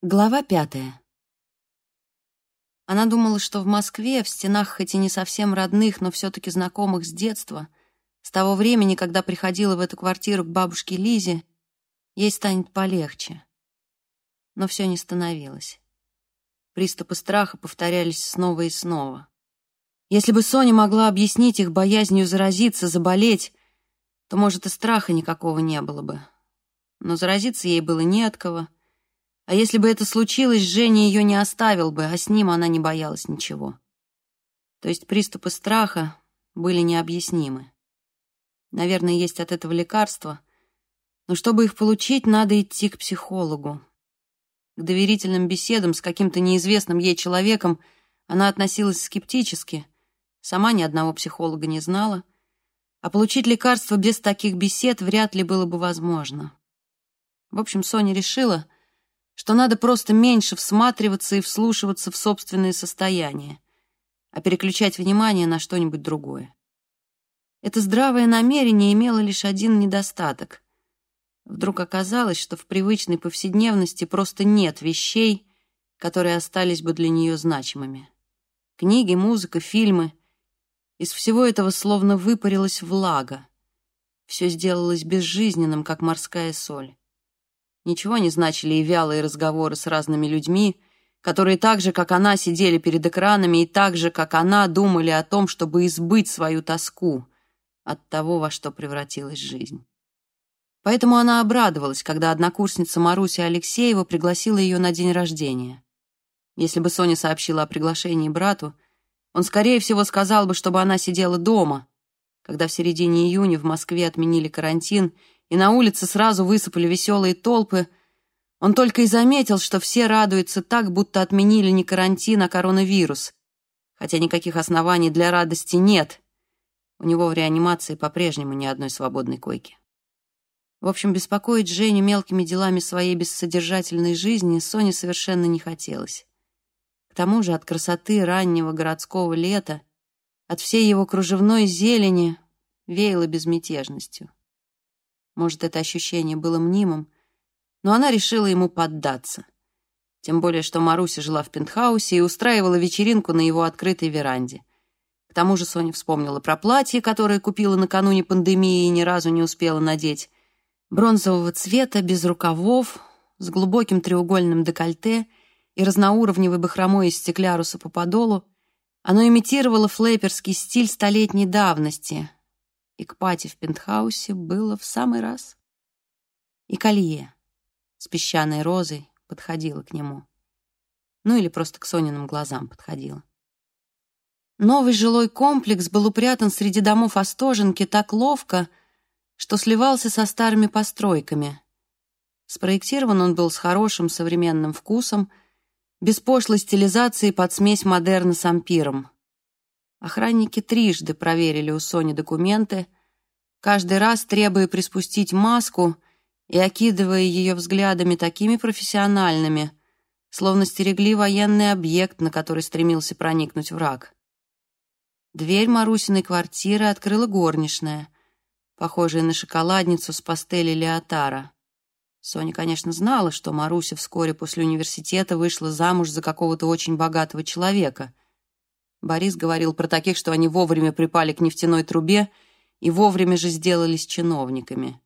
Глава пятая. Она думала, что в Москве, в стенах хоть и не совсем родных, но все-таки знакомых с детства, с того времени, когда приходила в эту квартиру к бабушке Лизе, ей станет полегче. Но все не становилось. Приступы страха повторялись снова и снова. Если бы Соня могла объяснить их боязнью заразиться, заболеть, то, может, и страха никакого не было бы. Но заразиться ей было не от кого — а если бы это случилось, Женя ее не оставил бы, а с ним она не боялась ничего. То есть приступы страха были необъяснимы. Наверное, есть от этого лекарства, но чтобы их получить, надо идти к психологу. К доверительным беседам с каким-то неизвестным ей человеком она относилась скептически, сама ни одного психолога не знала, а получить лекарство без таких бесед вряд ли было бы возможно. В общем, Соня решила — что надо просто меньше всматриваться и вслушиваться в собственное состояние, а переключать внимание на что-нибудь другое. Это здравое намерение имело лишь один недостаток. Вдруг оказалось, что в привычной повседневности просто нет вещей, которые остались бы для нее значимыми. Книги, музыка, фильмы. Из всего этого словно выпарилась влага. Все сделалось безжизненным, как морская соль. Ничего не значили и вялые разговоры с разными людьми, которые так же, как она, сидели перед экранами и так же, как она, думали о том, чтобы избыть свою тоску от того, во что превратилась жизнь. Поэтому она обрадовалась, когда однокурсница Маруся Алексеева пригласила ее на день рождения. Если бы Соня сообщила о приглашении брату, он, скорее всего, сказал бы, чтобы она сидела дома, когда в середине июня в Москве отменили карантин и на улице сразу высыпали веселые толпы, он только и заметил, что все радуются так, будто отменили не карантин, а коронавирус. Хотя никаких оснований для радости нет. У него в реанимации по-прежнему ни одной свободной койки. В общем, беспокоить Женю мелкими делами своей бессодержательной жизни Соне совершенно не хотелось. К тому же от красоты раннего городского лета, от всей его кружевной зелени веяло безмятежностью. Может, это ощущение было мнимым, но она решила ему поддаться. Тем более, что Маруся жила в пентхаусе и устраивала вечеринку на его открытой веранде. К тому же Соня вспомнила про платье, которое купила накануне пандемии и ни разу не успела надеть. Бронзового цвета, без рукавов, с глубоким треугольным декольте и разноуровневой бахромой из стекляруса по подолу, оно имитировало флейперский стиль столетней давности, и к пати в пентхаусе было в самый раз. И колье с песчаной розой подходило к нему. Ну или просто к Сониным глазам подходило. Новый жилой комплекс был упрятан среди домов Остоженки так ловко, что сливался со старыми постройками. Спроектирован он был с хорошим современным вкусом, без пошлой стилизации под смесь модерна с ампиром. Охранники трижды проверили у Сони документы, каждый раз требуя приспустить маску и окидывая ее взглядами такими профессиональными, словно стерегли военный объект, на который стремился проникнуть враг. Дверь Марусиной квартиры открыла горничная, похожая на шоколадницу с пастели Леотара. Соня, конечно, знала, что Маруся вскоре после университета вышла замуж за какого-то очень богатого человека — Борис говорил про таких, что они вовремя припали к нефтяной трубе и вовремя же сделались чиновниками.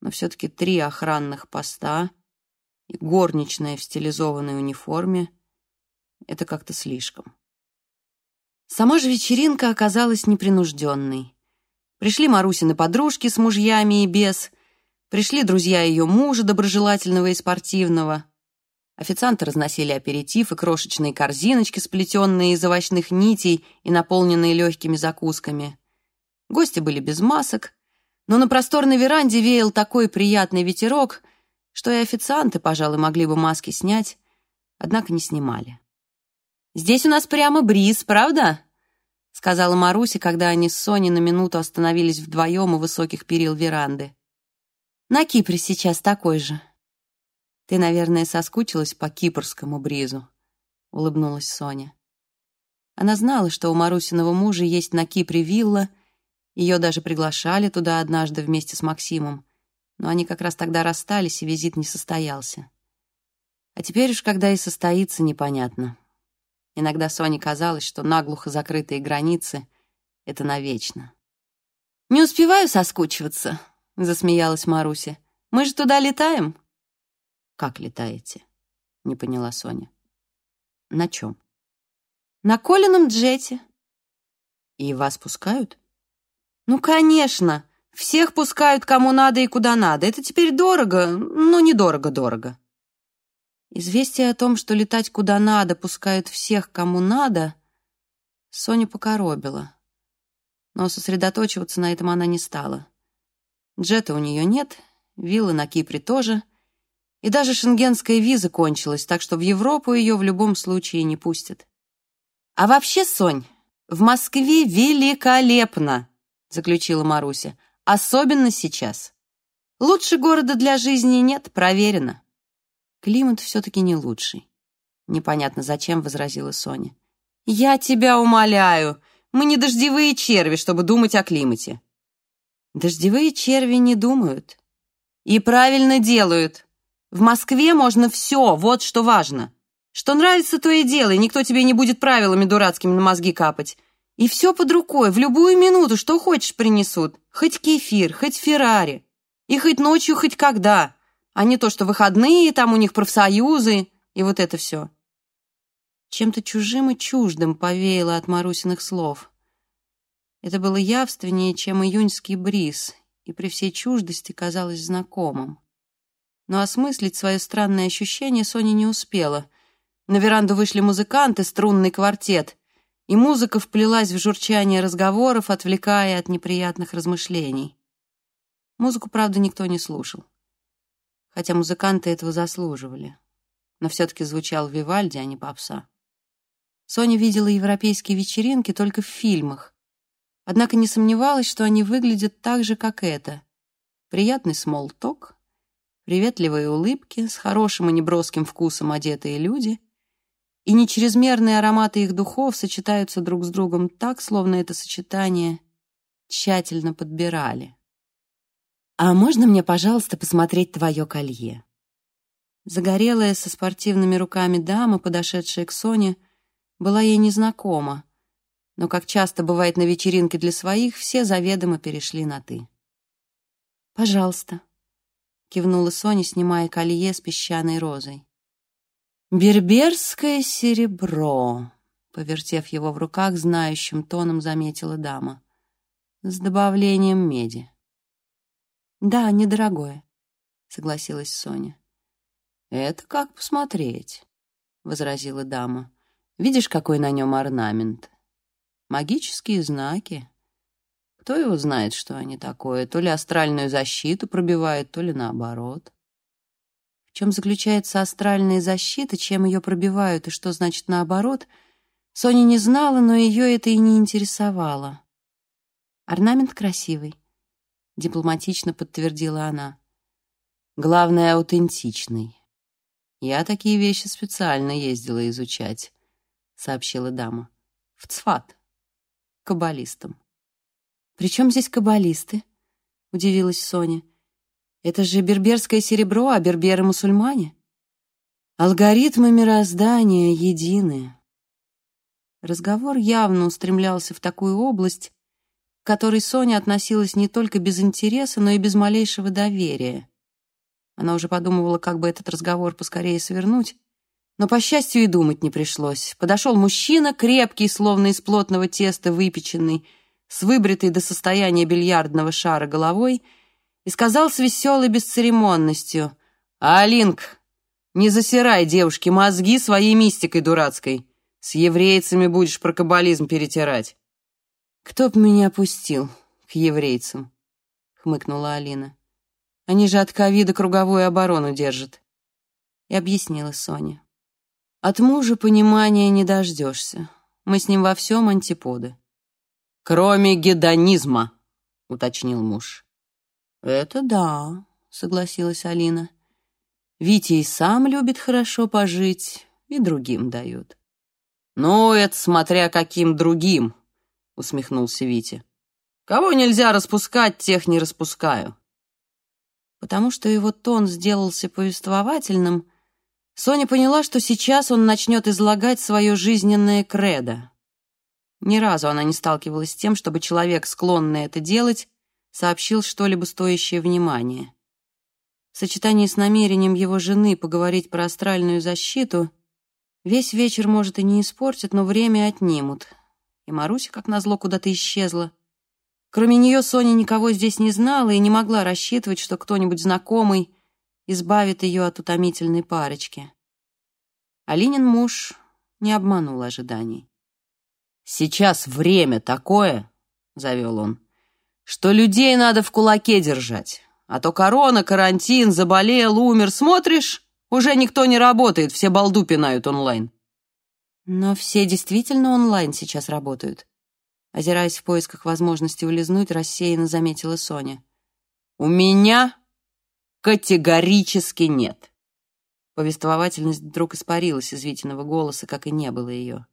Но все-таки три охранных поста и горничная в стилизованной униформе — это как-то слишком. Сама же вечеринка оказалась непринужденной. Пришли Марусины подружки с мужьями и без, пришли друзья ее мужа, доброжелательного и спортивного — Официанты разносили аперитив и крошечные корзиночки, сплетенные из овощных нитей и наполненные легкими закусками. Гости были без масок, но на просторной веранде веял такой приятный ветерок, что и официанты, пожалуй, могли бы маски снять, однако не снимали. «Здесь у нас прямо бриз, правда?» — сказала Маруся, когда они с Соней на минуту остановились вдвоем у высоких перил веранды. «На Кипре сейчас такой же», «Ты, наверное, соскучилась по кипрскому бризу», — улыбнулась Соня. Она знала, что у Марусиного мужа есть на Кипре вилла, ее даже приглашали туда однажды вместе с Максимом, но они как раз тогда расстались, и визит не состоялся. А теперь уж, когда и состоится, непонятно. Иногда Соне казалось, что наглухо закрытые границы — это навечно. «Не успеваю соскучиваться», — засмеялась Маруся. «Мы же туда летаем?» «Как летаете?» — не поняла Соня. «На чем?» «На Колином джете». «И вас пускают?» «Ну, конечно. Всех пускают кому надо и куда надо. Это теперь дорого, но недорого-дорого». Известие о том, что летать куда надо пускают всех, кому надо, Соню покоробило. Но сосредоточиваться на этом она не стала. Джета у нее нет, виллы на Кипре тоже, и даже шенгенская виза кончилась, так что в Европу ее в любом случае не пустят. «А вообще, Сонь, в Москве великолепно!» — заключила Маруся. «Особенно сейчас. Лучше города для жизни нет, проверено». Климат все-таки не лучший. Непонятно зачем, возразила Соня. «Я тебя умоляю, мы не дождевые черви, чтобы думать о климате». Дождевые черви не думают. И правильно делают. В Москве можно все, вот что важно. Что нравится, то и делай, никто тебе не будет правилами дурацкими на мозги капать. И все под рукой, в любую минуту, что хочешь принесут. Хоть кефир, хоть Феррари. И хоть ночью, хоть когда а не то, что выходные, там у них профсоюзы и вот это все. Чем-то чужим и чуждым повеяло от Марусиных слов. Это было явственнее, чем июньский бриз, и при всей чуждости казалось знакомым. Но осмыслить свое странное ощущение Соня не успела. На веранду вышли музыканты, струнный квартет, и музыка вплелась в журчание разговоров, отвлекая от неприятных размышлений. Музыку, правда, никто не слушал хотя музыканты этого заслуживали. Но все-таки звучал Вивальди, а не попса. Соня видела европейские вечеринки только в фильмах, однако не сомневалась, что они выглядят так же, как это. Приятный смолток, приветливые улыбки, с хорошим и неброским вкусом одетые люди, и нечрезмерные ароматы их духов сочетаются друг с другом так, словно это сочетание тщательно подбирали. «А можно мне, пожалуйста, посмотреть твое колье?» Загорелая со спортивными руками дама, подошедшая к Соне, была ей незнакома, но, как часто бывает на вечеринке для своих, все заведомо перешли на «ты». «Пожалуйста», — кивнула Соня, снимая колье с песчаной розой. «Берберское серебро», — повертев его в руках, знающим тоном заметила дама, — «с добавлением меди». «Да, недорогое», — согласилась Соня. «Это как посмотреть», — возразила дама. «Видишь, какой на нем орнамент? Магические знаки. Кто его знает, что они такое? То ли астральную защиту пробивают, то ли наоборот». В чем заключается астральная защита, чем ее пробивают и что значит наоборот, Соня не знала, но ее это и не интересовало. Орнамент красивый. — дипломатично подтвердила она. «Главное, аутентичный. Я такие вещи специально ездила изучать», — сообщила дама. «В Цфат. Каббалистам». «При чем здесь каббалисты?» — удивилась Соня. «Это же берберское серебро, а берберы — мусульмане». «Алгоритмы мироздания едины». Разговор явно устремлялся в такую область, к которой Соня относилась не только без интереса, но и без малейшего доверия. Она уже подумывала, как бы этот разговор поскорее свернуть, но, по счастью, и думать не пришлось. Подошел мужчина, крепкий, словно из плотного теста выпеченный, с выбритой до состояния бильярдного шара головой, и сказал с веселой бесцеремонностью, «Алинк, не засирай девушке мозги своей мистикой дурацкой. С еврейцами будешь про каббализм перетирать». «Кто б меня пустил к еврейцам?» — хмыкнула Алина. «Они же от ковида круговую оборону держат». И объяснила Соня. «От мужа понимания не дождешься. Мы с ним во всем антиподы». «Кроме гедонизма», — уточнил муж. «Это да», — согласилась Алина. «Витя и сам любит хорошо пожить, и другим дает». «Ну, это смотря каким другим», — усмехнулся Витя. «Кого нельзя распускать, тех не распускаю». Потому что его тон сделался повествовательным, Соня поняла, что сейчас он начнет излагать свое жизненное кредо. Ни разу она не сталкивалась с тем, чтобы человек, склонный это делать, сообщил что-либо стоящее внимания. В сочетании с намерением его жены поговорить про астральную защиту весь вечер, может, и не испортят, но время отнимут. И Маруся, как назло, куда-то исчезла. Кроме нее Соня никого здесь не знала и не могла рассчитывать, что кто-нибудь знакомый избавит ее от утомительной парочки. Алинин муж не обманул ожиданий. «Сейчас время такое», — завел он, — «что людей надо в кулаке держать. А то корона, карантин, заболел, умер. Смотришь, уже никто не работает, все балду пинают онлайн». Но все действительно онлайн сейчас работают. Озираясь в поисках возможности улизнуть, рассеянно заметила Соня. «У меня категорически нет». Повествовательность вдруг испарилась из Витиного голоса, как и не было ее.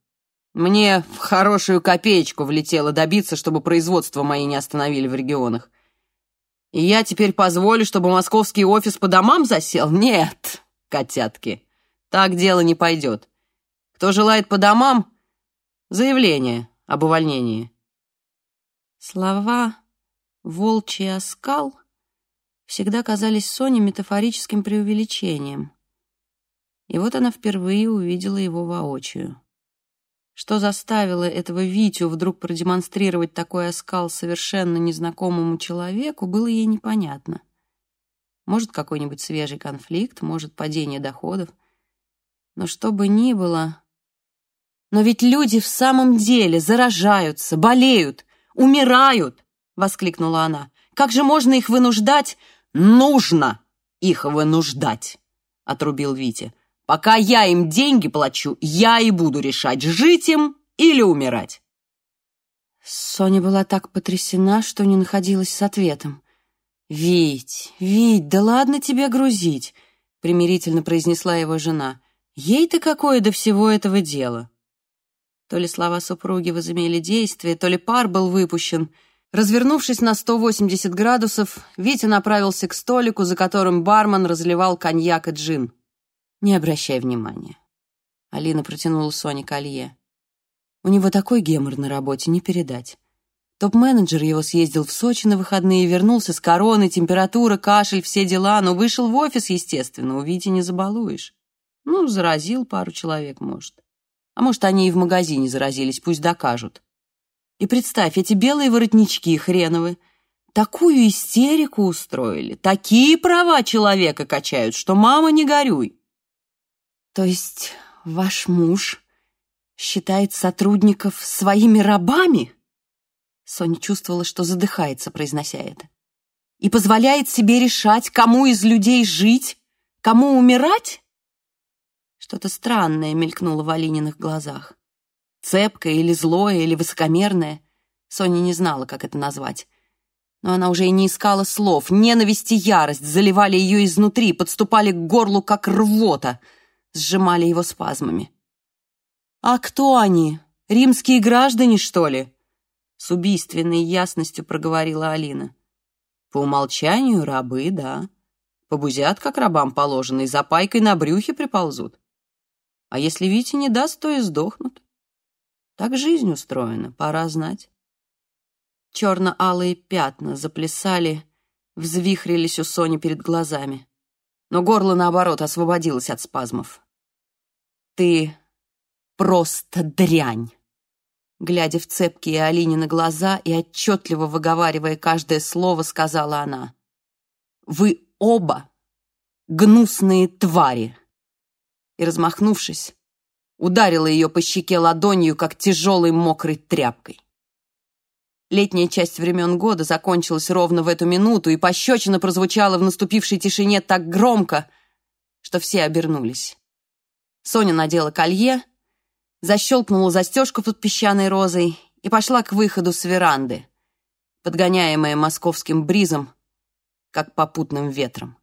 Мне в хорошую копеечку влетело добиться, чтобы производство мои не остановили в регионах. И я теперь позволю, чтобы московский офис по домам засел? Нет, котятки, так дело не пойдет. Кто желает по домам, заявление об увольнении. Слова «волчий оскал» всегда казались Соне метафорическим преувеличением. И вот она впервые увидела его воочию. Что заставило этого Витю вдруг продемонстрировать такой оскал совершенно незнакомому человеку, было ей непонятно. Может, какой-нибудь свежий конфликт, может, падение доходов. Но что бы ни было... «Но ведь люди в самом деле заражаются, болеют, умирают!» — воскликнула она. «Как же можно их вынуждать?» «Нужно их вынуждать!» — отрубил Витя. Пока я им деньги плачу, я и буду решать, жить им или умирать. Соня была так потрясена, что не находилась с ответом. «Вить, Вить, да ладно тебе грузить», — примирительно произнесла его жена. «Ей-то какое до всего этого дело?» То ли слова супруги возымели действие, то ли пар был выпущен. Развернувшись на 180 градусов, Витя направился к столику, за которым бармен разливал коньяк и джин. Не обращай внимания. Алина протянула Соне колье. У него такой гемор на работе, не передать. Топ-менеджер его съездил в Сочи на выходные, вернулся с короной, температура, кашель, все дела, но вышел в офис, естественно, увидите, не забалуешь. Ну, заразил пару человек, может. А может, они и в магазине заразились, пусть докажут. И представь, эти белые воротнички хреновы, такую истерику устроили, такие права человека качают, что мама не горюй. То есть ваш муж считает сотрудников своими рабами? Соня чувствовала, что задыхается, произнося это. И позволяет себе решать, кому из людей жить, кому умирать? Что-то странное мелькнуло в Алининых глазах. Цепкое или злое, или высокомерное. Соня не знала, как это назвать. Но она уже и не искала слов. Ненависть и ярость заливали ее изнутри, подступали к горлу, как рвота — сжимали его спазмами. «А кто они? Римские граждане, что ли?» С убийственной ясностью проговорила Алина. «По умолчанию рабы, да. Побузят, как рабам положено, и за пайкой на брюхе приползут. А если Витя не даст, то и сдохнут. Так жизнь устроена, пора знать». Черно-алые пятна заплясали, взвихрились у Сони перед глазами но горло, наоборот, освободилось от спазмов. «Ты просто дрянь!» Глядя в цепкие Алинины глаза и отчетливо выговаривая каждое слово, сказала она. «Вы оба гнусные твари!» И, размахнувшись, ударила ее по щеке ладонью, как тяжелой мокрой тряпкой. Летняя часть времен года закончилась ровно в эту минуту, и пощечина прозвучала в наступившей тишине так громко, что все обернулись. Соня надела колье, защелкнула застежку под песчаной розой и пошла к выходу с веранды, подгоняемая московским бризом, как попутным ветром.